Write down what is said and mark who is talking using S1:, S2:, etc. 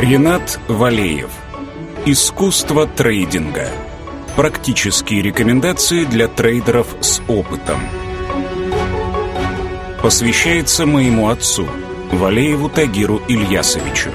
S1: Ренат Валеев. Искусство трейдинга. Практические рекомендации для трейдеров с опытом. Посвящается моему отцу, Валееву Тагиру Ильясовичу.